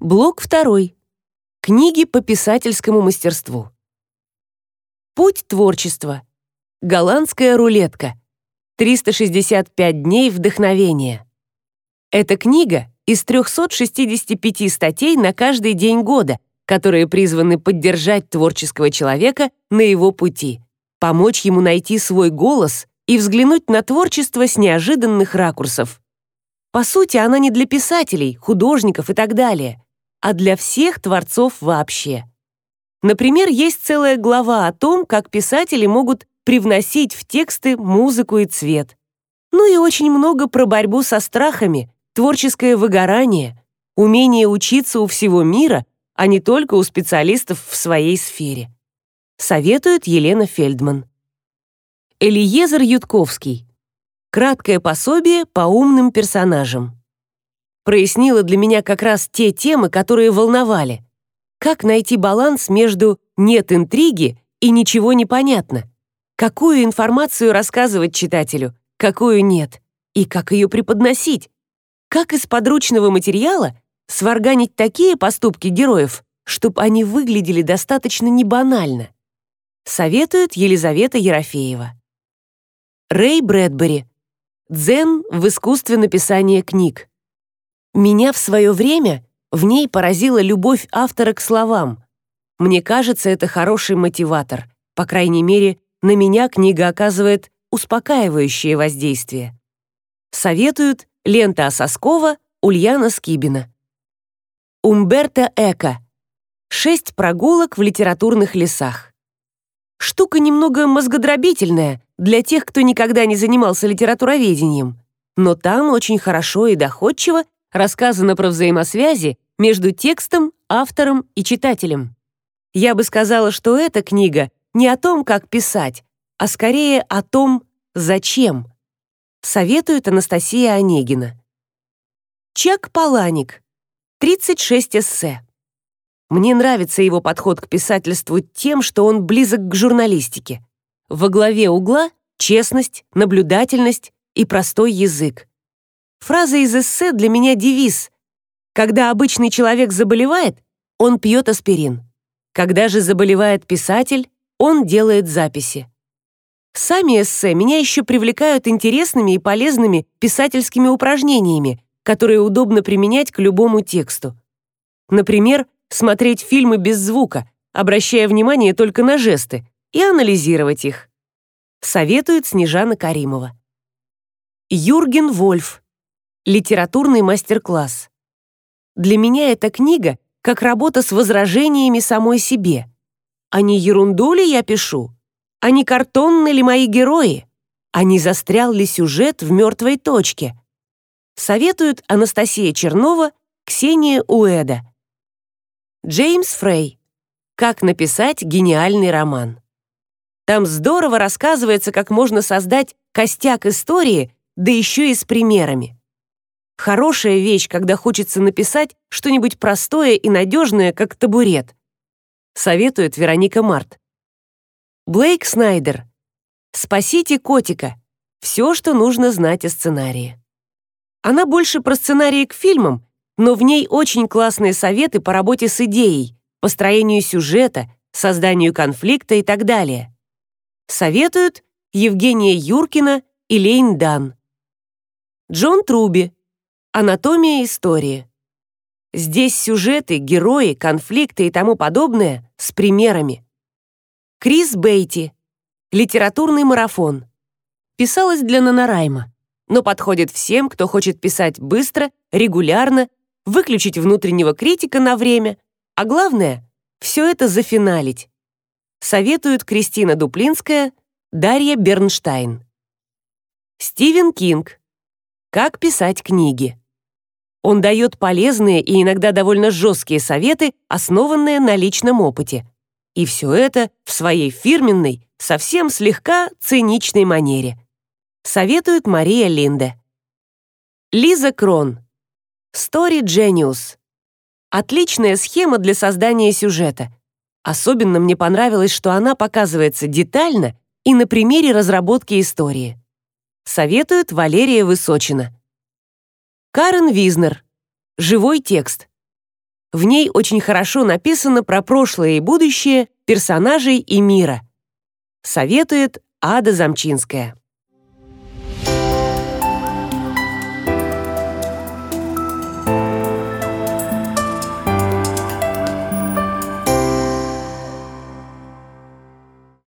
Блок второй. Книги по писательскому мастерству. Путь творчества. Голландская рулетка. 365 дней вдохновения. Эта книга из 365 статей на каждый день года, которые призваны поддержать творческого человека на его пути, помочь ему найти свой голос и взглянуть на творчество с неожиданных ракурсов. По сути, она не для писателей, художников и так далее, а для всех творцов вообще. Например, есть целая глава о том, как писатели могут привносить в тексты музыку и цвет. Ну и очень много про борьбу со страхами, творческое выгорание, умение учиться у всего мира, а не только у специалистов в своей сфере. Советует Елена Фельдман. Элиезер Ютковский. Краткое пособие по умным персонажам. Прояснило для меня как раз те темы, которые волновали. Как найти баланс между «нет интриги» и «ничего не понятно»? Какую информацию рассказывать читателю, какую нет? И как ее преподносить? Как из подручного материала сварганить такие поступки героев, чтобы они выглядели достаточно небанально? Советует Елизавета Ерофеева. Рэй Брэдбери. Дзен в искусстве написания книг. Меня в свое время в ней поразила любовь автора к словам. Мне кажется, это хороший мотиватор. По крайней мере, на меня книга оказывает успокаивающее воздействие. Советуют Лента Ососкова, Ульяна Скибина. Умберто Эко. Шесть прогулок в литературных лесах. Штука немного мозгодробительная для тех, кто никогда не занимался литературоведением. Но там очень хорошо и доходчиво рассказано про взаимосвязи между текстом, автором и читателем. Я бы сказала, что эта книга не о том, как писать, а скорее о том, зачем. Советует Анастасия Онегина. Чак Паланик. 36 эссе. Мне нравится его подход к писательству тем, что он близок к журналистике. Во главе угла честность, наблюдательность и простой язык. Фраза из эссе для меня девиз. Когда обычный человек заболевает, он пьет аспирин. Когда же заболевает писатель, он делает записи. Сами эссе меня еще привлекают интересными и полезными писательскими упражнениями, которые удобно применять к любому тексту. Например, смотреть фильмы без звука, обращая внимание только на жесты, и анализировать их. Советует Снежана Каримова. Юрген Вольф. Литературный мастер-класс. Для меня эта книга как работа с возражениями самой себе. А не ерунду ли я пишу? А не картонны ли мои герои? А не застрял ли сюжет в мертвой точке? Советуют Анастасия Чернова, Ксения Уэда. Джеймс Фрей. Как написать гениальный роман. Там здорово рассказывается, как можно создать костяк истории, да еще и с примерами. Хорошая вещь, когда хочется написать что-нибудь простое и надежное, как табурет. Советует Вероника Март. Блейк Снайдер. Спасите котика. Все, что нужно знать о сценарии. Она больше про сценарии к фильмам, но в ней очень классные советы по работе с идеей, построению сюжета, созданию конфликта и так далее. Советуют Евгения Юркина и Лейн Дан. Джон Труби. Анатомия истории. Здесь сюжеты, герои, конфликты и тому подобное с примерами. Крис Бейти. Литературный марафон. Писалась для Нанорайма, но подходит всем, кто хочет писать быстро, регулярно выключить внутреннего критика на время, а главное — все это зафиналить. Советуют Кристина Дуплинская, Дарья Бернштайн. Стивен Кинг. Как писать книги. Он дает полезные и иногда довольно жесткие советы, основанные на личном опыте. И все это в своей фирменной, совсем слегка циничной манере. Советует Мария Линде. Лиза Крон. Story Genius. Отличная схема для создания сюжета. Особенно мне понравилось, что она показывается детально и на примере разработки истории. Советует Валерия Высочина. Карен Визнер. Живой текст. В ней очень хорошо написано про прошлое и будущее персонажей и мира. Советует Ада Замчинская.